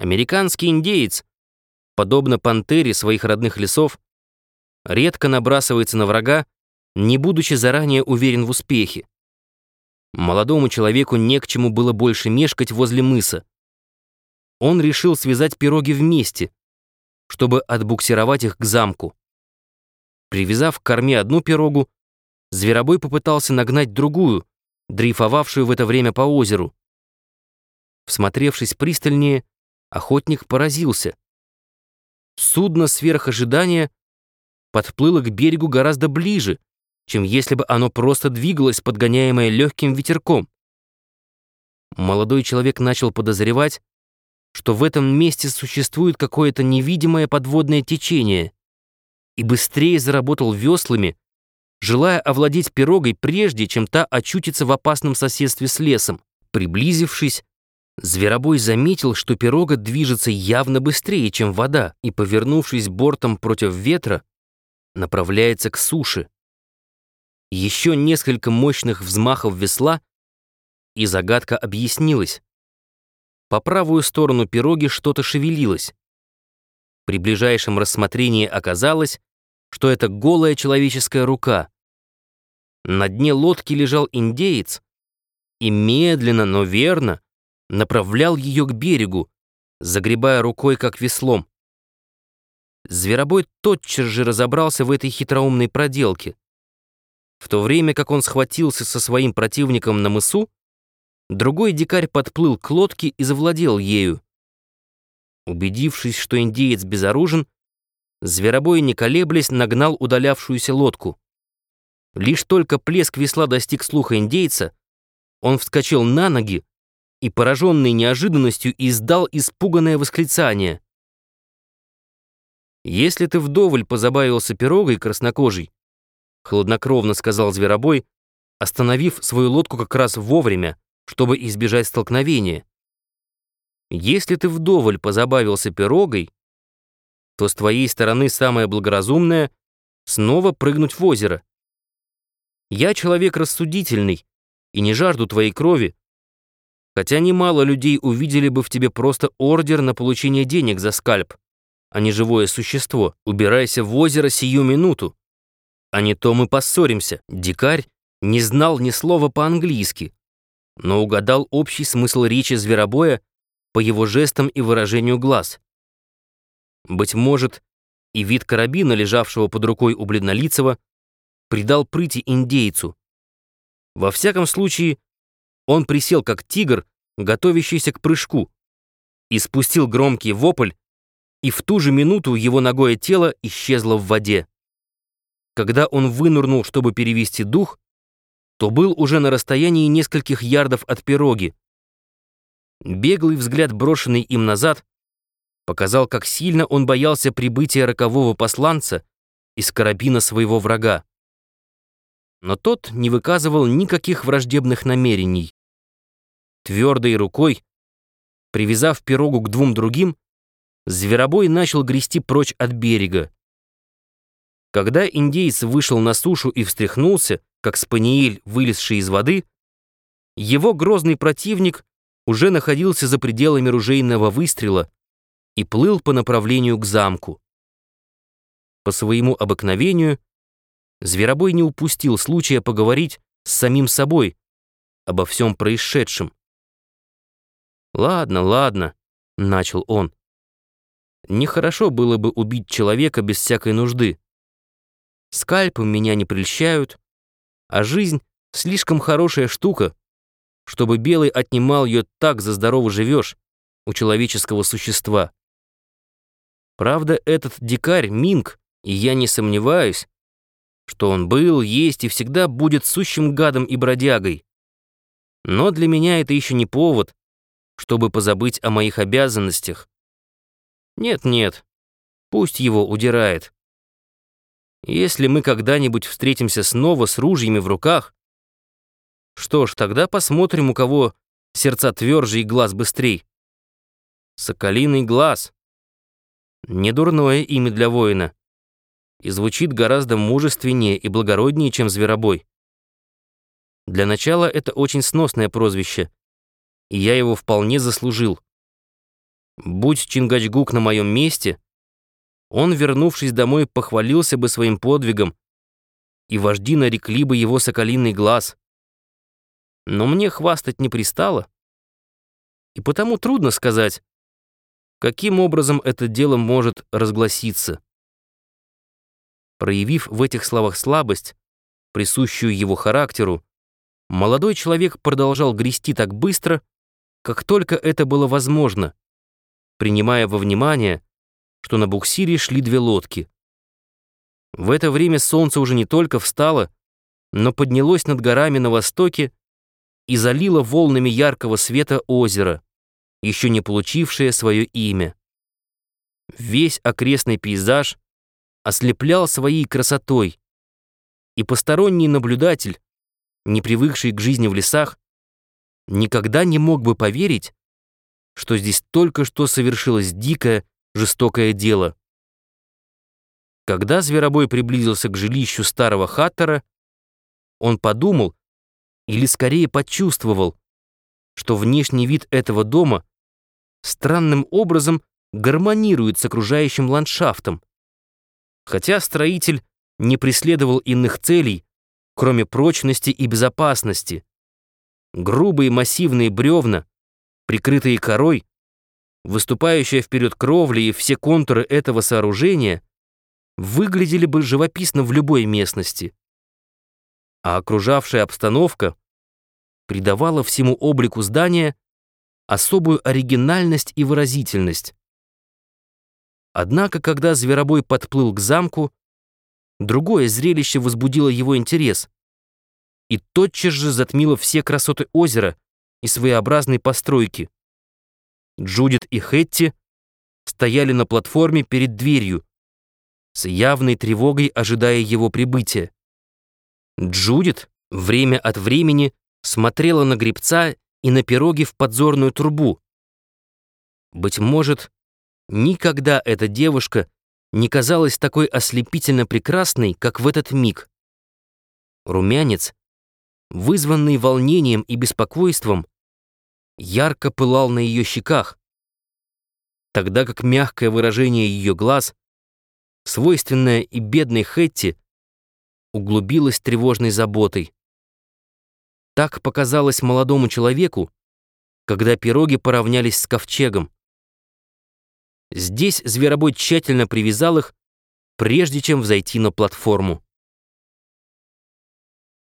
Американский индеец, подобно пантере своих родных лесов, редко набрасывается на врага, не будучи заранее уверен в успехе. Молодому человеку не к чему было больше мешкать возле мыса. Он решил связать пироги вместе, чтобы отбуксировать их к замку. Привязав к корме одну пирогу, зверобой попытался нагнать другую, дрейфовавшую в это время по озеру. Всмотревшись пристальнее, охотник поразился. Судно сверх ожидания подплыло к берегу гораздо ближе, чем если бы оно просто двигалось, подгоняемое легким ветерком. Молодой человек начал подозревать, что в этом месте существует какое-то невидимое подводное течение, и быстрее заработал веслами, желая овладеть пирогой прежде, чем та очутится в опасном соседстве с лесом. Приблизившись, Зверобой заметил, что пирога движется явно быстрее, чем вода, и, повернувшись бортом против ветра, направляется к суше. Еще несколько мощных взмахов весла, и загадка объяснилась. По правую сторону пироги что-то шевелилось. При ближайшем рассмотрении оказалось, что это голая человеческая рука. На дне лодки лежал индеец и медленно, но верно направлял ее к берегу, загребая рукой как веслом. Зверобой тотчас же разобрался в этой хитроумной проделке. В то время как он схватился со своим противником на мысу, другой дикарь подплыл к лодке и завладел ею. Убедившись, что индеец безоружен, Зверобой, не колеблясь, нагнал удалявшуюся лодку. Лишь только плеск весла достиг слуха индейца, он вскочил на ноги и, пораженный неожиданностью, издал испуганное восклицание. «Если ты вдоволь позабавился пирогой краснокожей», хладнокровно сказал Зверобой, остановив свою лодку как раз вовремя, чтобы избежать столкновения. «Если ты вдоволь позабавился пирогой, то с твоей стороны самое благоразумное — снова прыгнуть в озеро. Я человек рассудительный и не жажду твоей крови, хотя немало людей увидели бы в тебе просто ордер на получение денег за скальп, а не живое существо. Убирайся в озеро сию минуту. А не то мы поссоримся. Дикарь не знал ни слова по-английски, но угадал общий смысл речи зверобоя по его жестам и выражению глаз. Быть может, и вид карабина, лежавшего под рукой у бледнолицего, придал прыти индейцу. Во всяком случае, он присел как тигр, готовящийся к прыжку, и спустил громкий вопль, и в ту же минуту его ногое тело исчезло в воде. Когда он вынырнул, чтобы перевести дух, то был уже на расстоянии нескольких ярдов от пироги. Беглый взгляд, брошенный им назад, показал, как сильно он боялся прибытия рокового посланца из карабина своего врага. Но тот не выказывал никаких враждебных намерений. Твердой рукой, привязав пирогу к двум другим, зверобой начал грести прочь от берега. Когда индейец вышел на сушу и встряхнулся, как спаниель, вылезший из воды, его грозный противник уже находился за пределами ружейного выстрела, и плыл по направлению к замку. По своему обыкновению Зверобой не упустил случая поговорить с самим собой обо всем происшедшем. «Ладно, ладно», — начал он. «Нехорошо было бы убить человека без всякой нужды. Скальпы меня не прельщают, а жизнь — слишком хорошая штука, чтобы белый отнимал ее так за здорово живешь у человеческого существа. Правда, этот дикарь Минг, и я не сомневаюсь, что он был, есть и всегда будет сущим гадом и бродягой. Но для меня это еще не повод, чтобы позабыть о моих обязанностях. Нет-нет, пусть его удирает. Если мы когда-нибудь встретимся снова с ружьями в руках, что ж, тогда посмотрим, у кого сердца тверже и глаз быстрей. Соколиный глаз. Недурное имя для воина. И звучит гораздо мужественнее и благороднее, чем зверобой. Для начала это очень сносное прозвище, и я его вполне заслужил. Будь Чингачгук на моем месте, он, вернувшись домой, похвалился бы своим подвигом, и вожди нарекли бы его соколиный глаз. Но мне хвастать не пристало, и потому трудно сказать, каким образом это дело может разгласиться. Проявив в этих словах слабость, присущую его характеру, молодой человек продолжал грести так быстро, как только это было возможно, принимая во внимание, что на буксире шли две лодки. В это время солнце уже не только встало, но поднялось над горами на востоке и залило волнами яркого света озеро, еще не получившее свое имя. Весь окрестный пейзаж ослеплял своей красотой, и посторонний наблюдатель, не привыкший к жизни в лесах, никогда не мог бы поверить, что здесь только что совершилось дикое, жестокое дело. Когда зверобой приблизился к жилищу старого хаттера, он подумал, или скорее почувствовал, что внешний вид этого дома странным образом гармонирует с окружающим ландшафтом. Хотя строитель не преследовал иных целей, кроме прочности и безопасности. Грубые массивные бревна, прикрытые корой, выступающая вперед кровля и все контуры этого сооружения выглядели бы живописно в любой местности. А окружавшая обстановка придавала всему облику здания особую оригинальность и выразительность. Однако, когда зверобой подплыл к замку, другое зрелище возбудило его интерес и тотчас же затмило все красоты озера и своеобразной постройки. Джудит и Хетти стояли на платформе перед дверью, с явной тревогой ожидая его прибытия. Джудит время от времени смотрела на гребца и на пироги в подзорную трубу. Быть может, никогда эта девушка не казалась такой ослепительно прекрасной, как в этот миг. Румянец, вызванный волнением и беспокойством, ярко пылал на ее щеках, тогда как мягкое выражение ее глаз, свойственное и бедной Хэтти, углубилось тревожной заботой. Так показалось молодому человеку, когда пироги поравнялись с ковчегом. Здесь зверобой тщательно привязал их, прежде чем взойти на платформу.